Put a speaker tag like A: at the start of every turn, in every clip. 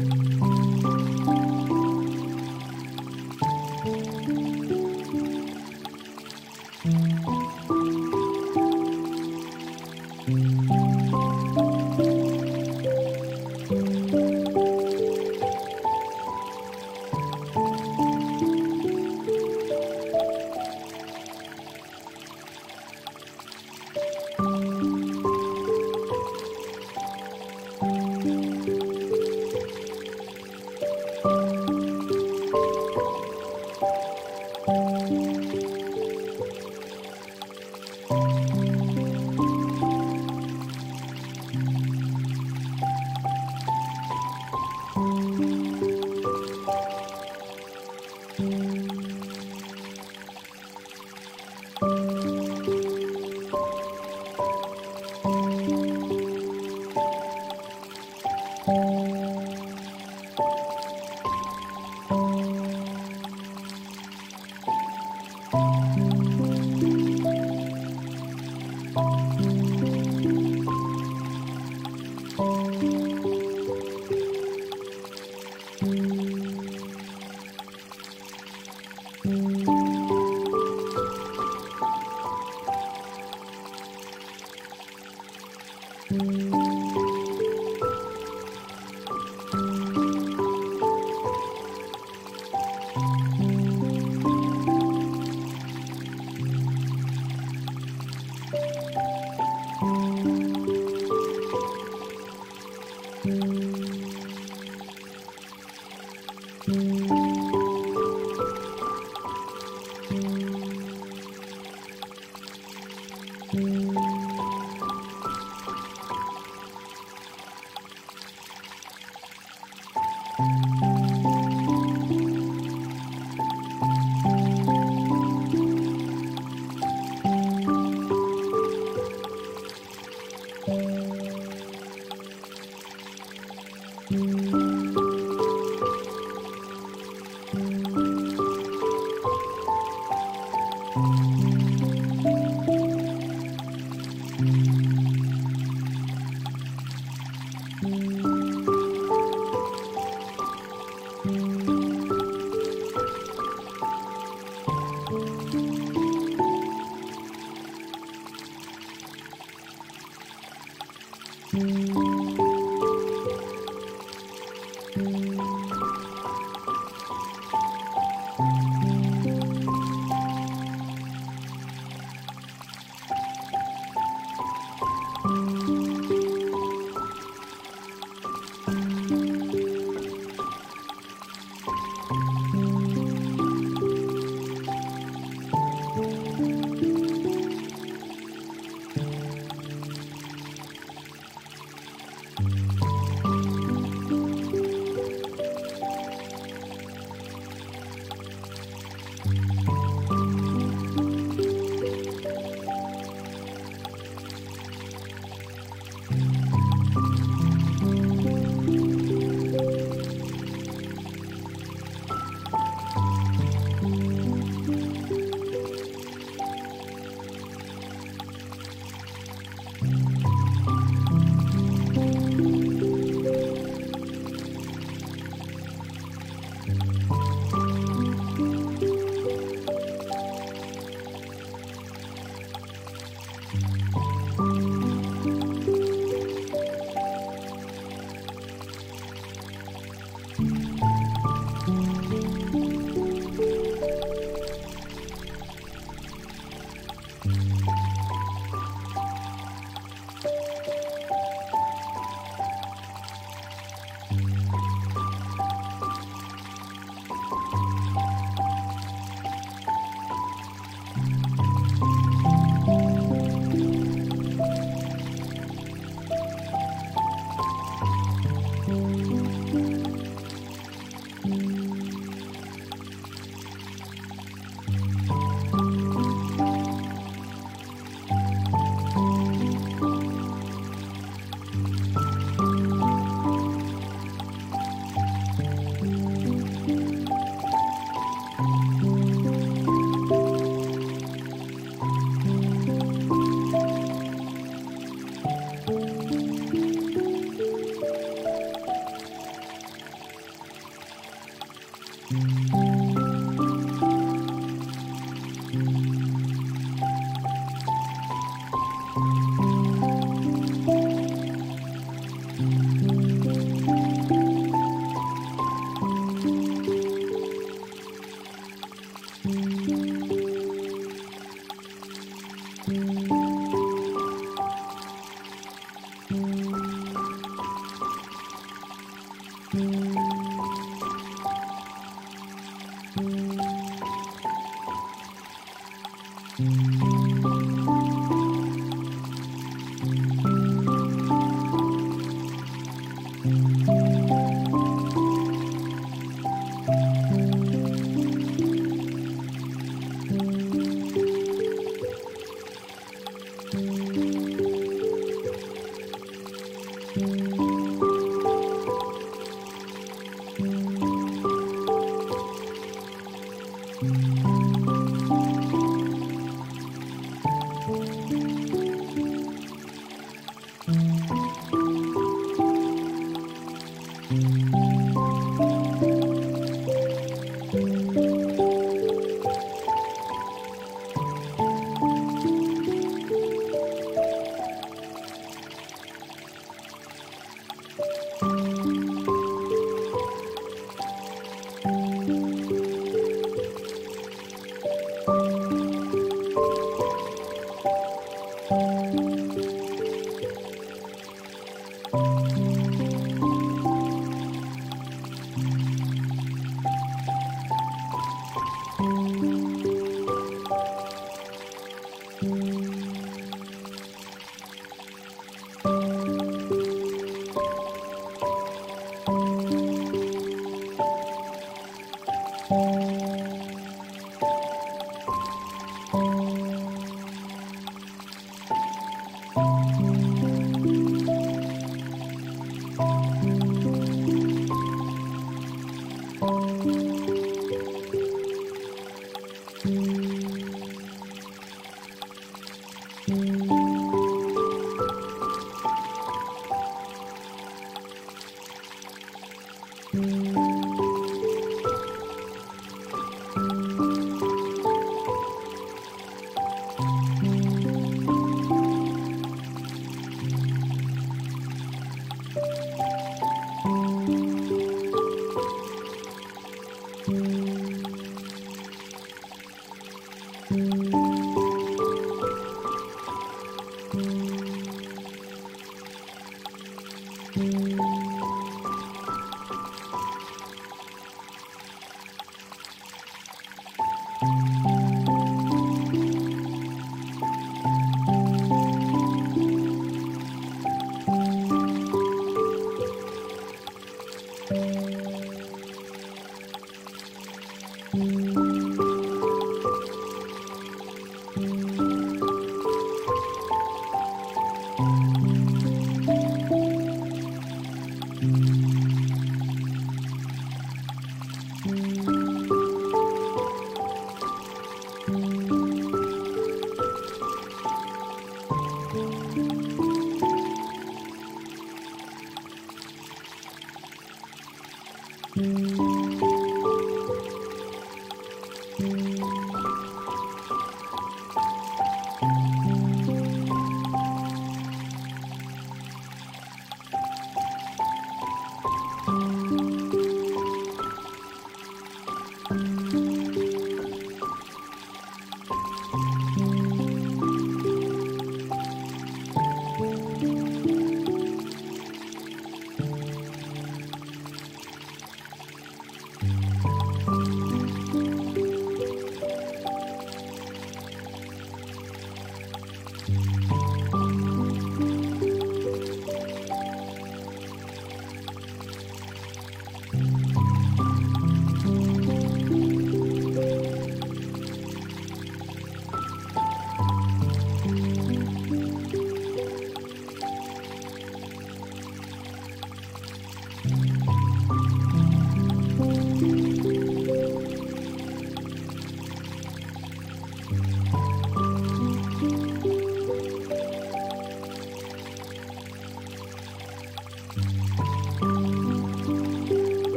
A: Música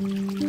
A: Thank you.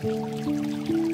A: thank you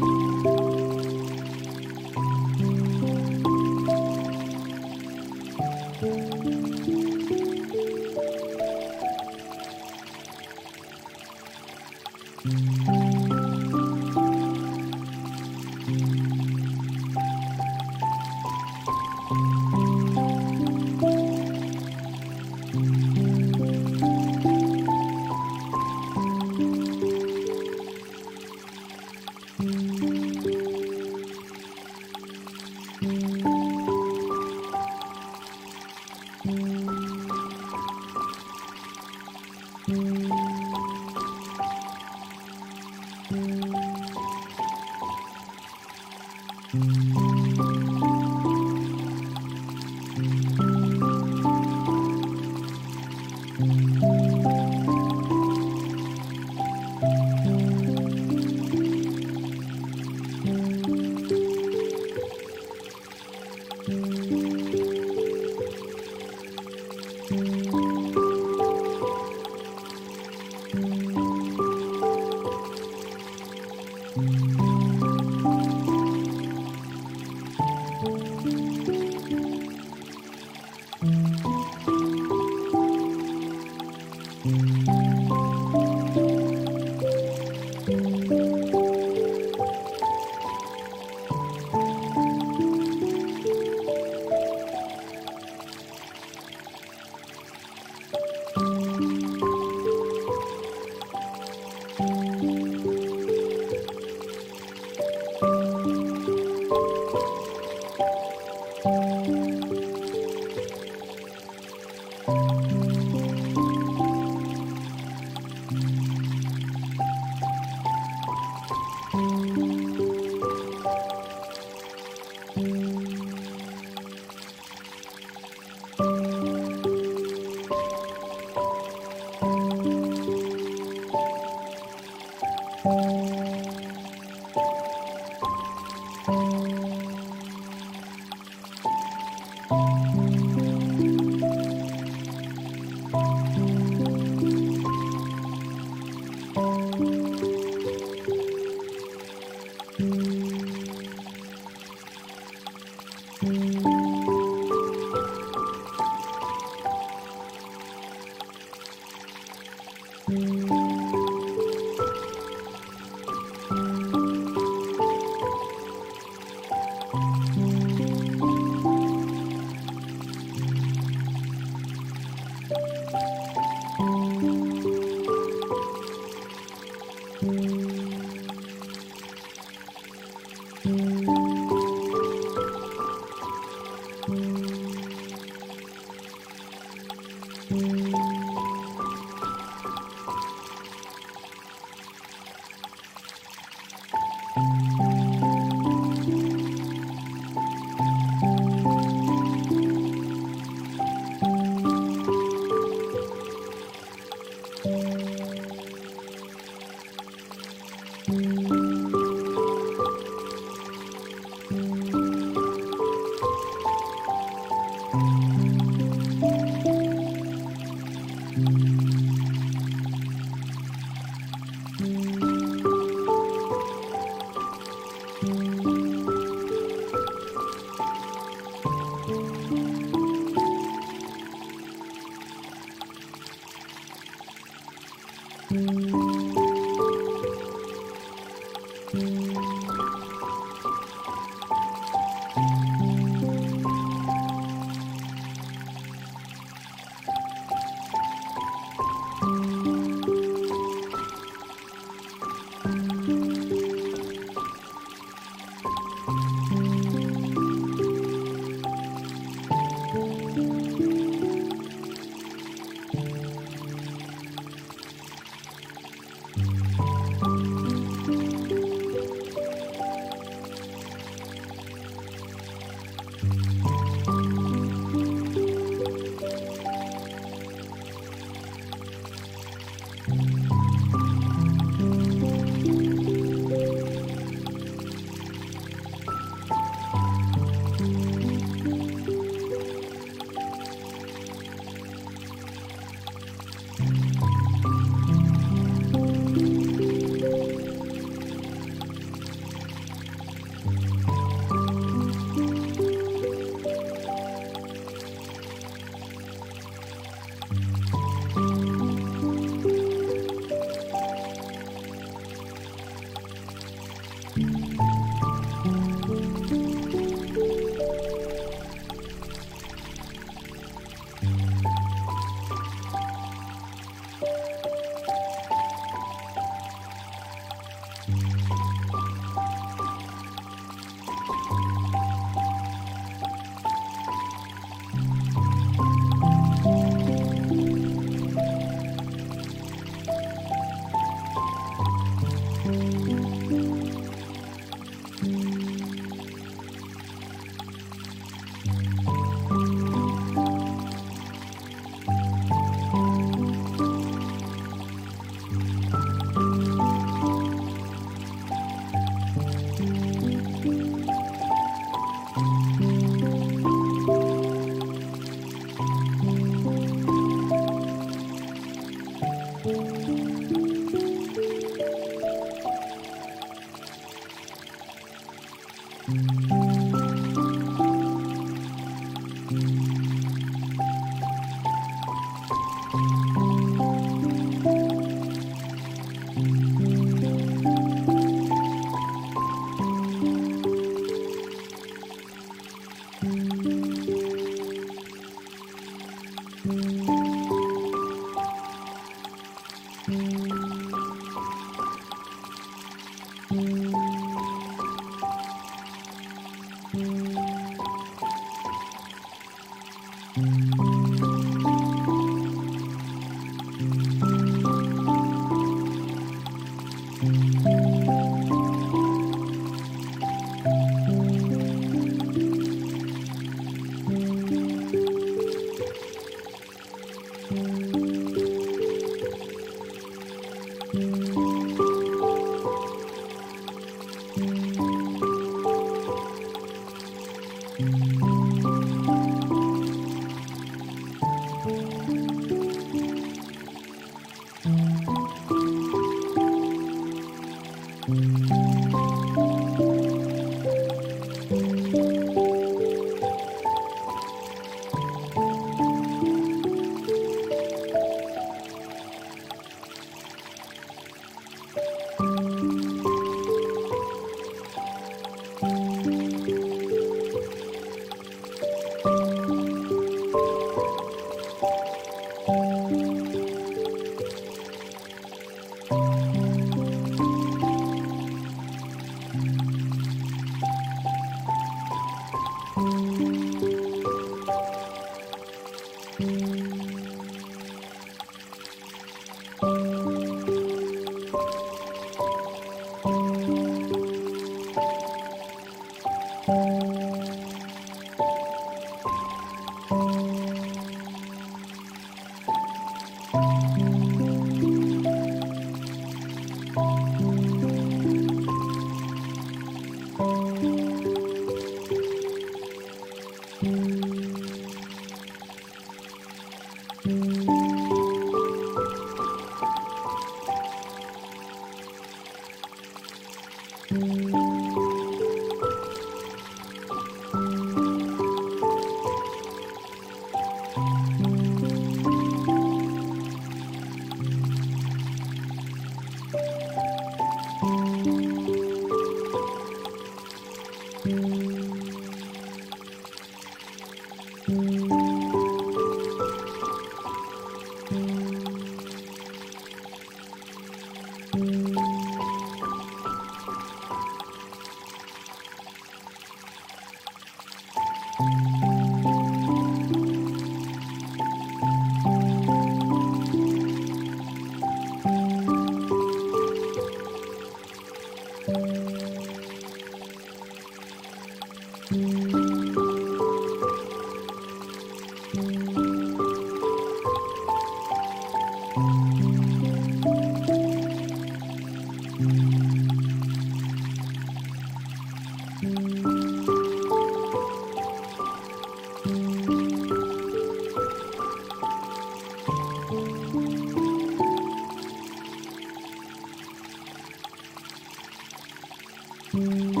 A: Thank you.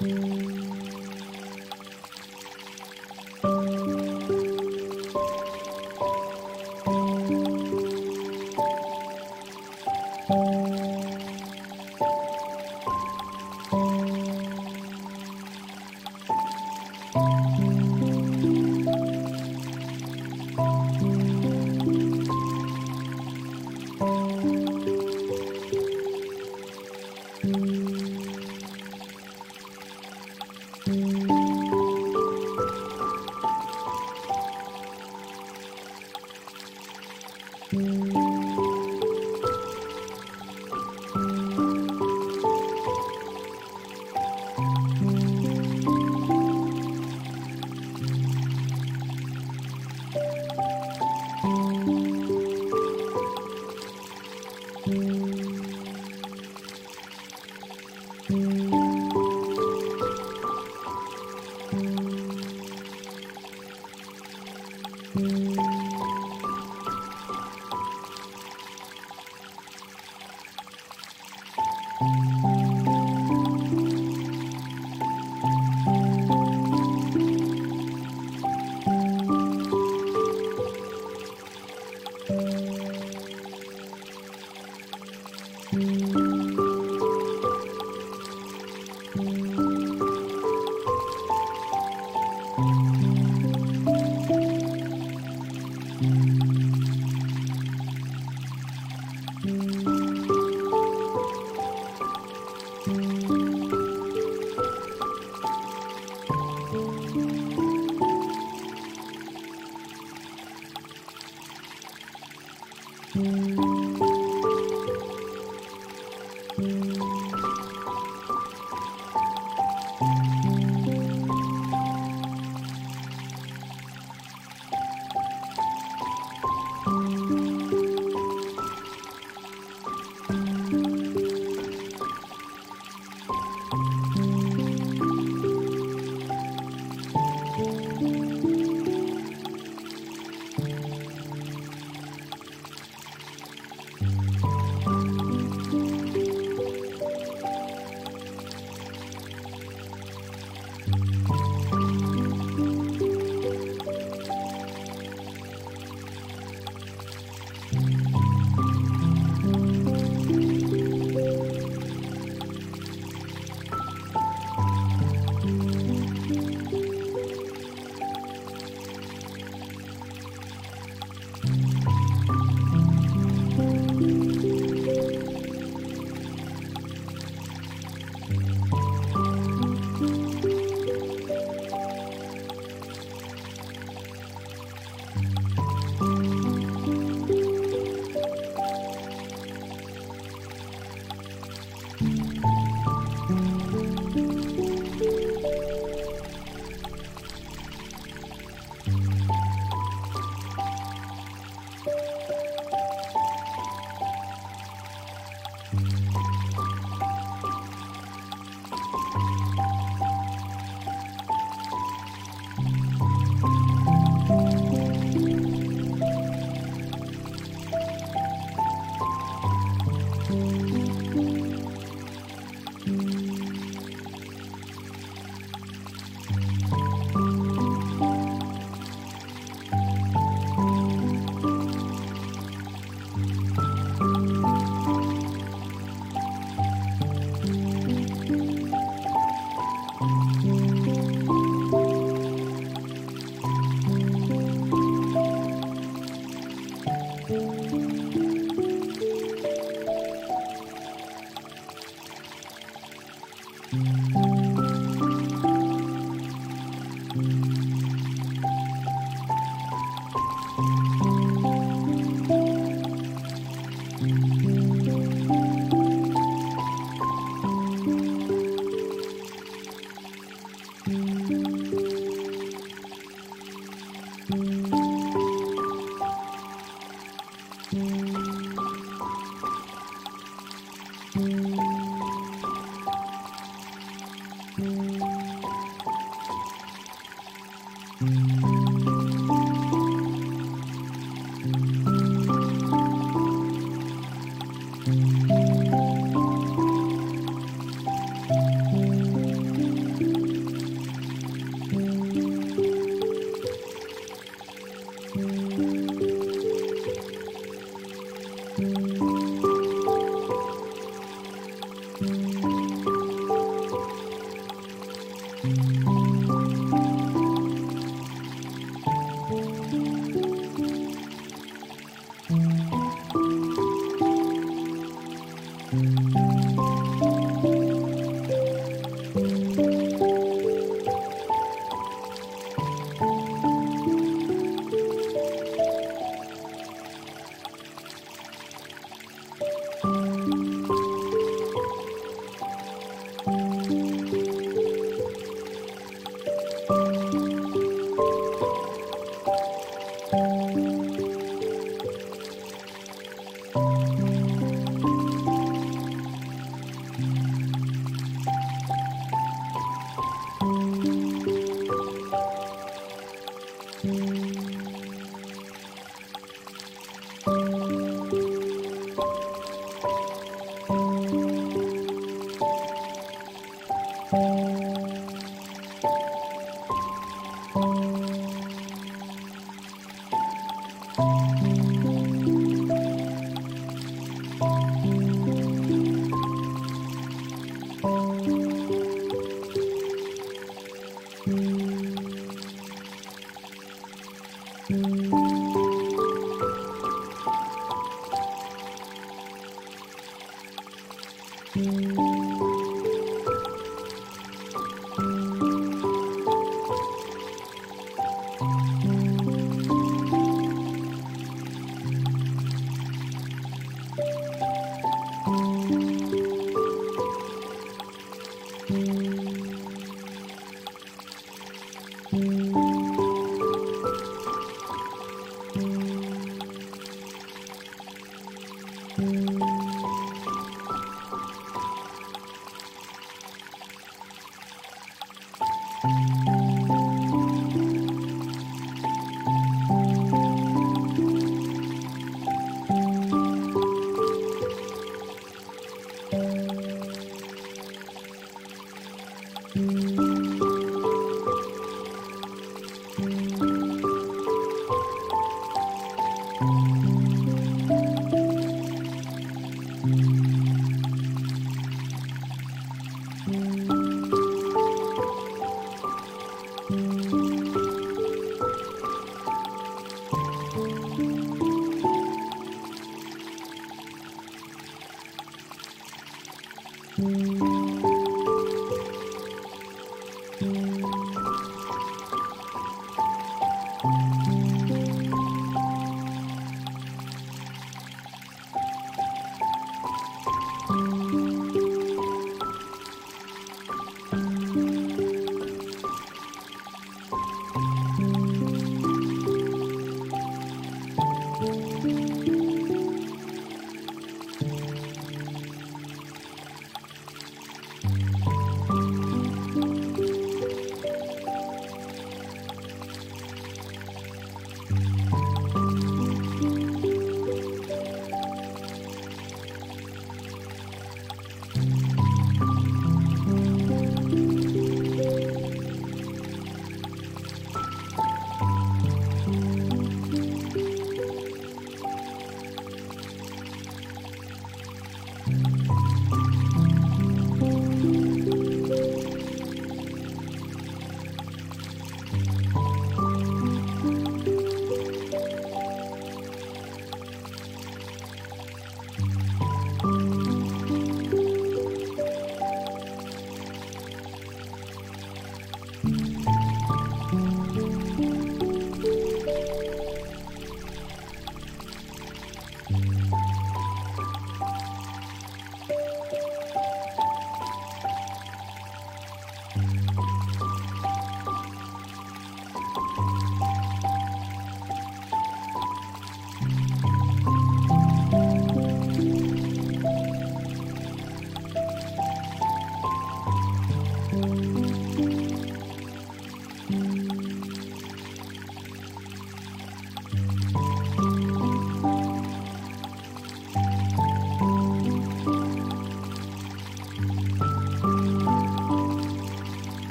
A: Música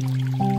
A: Thank you.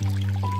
A: Thank you.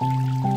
A: Thank you.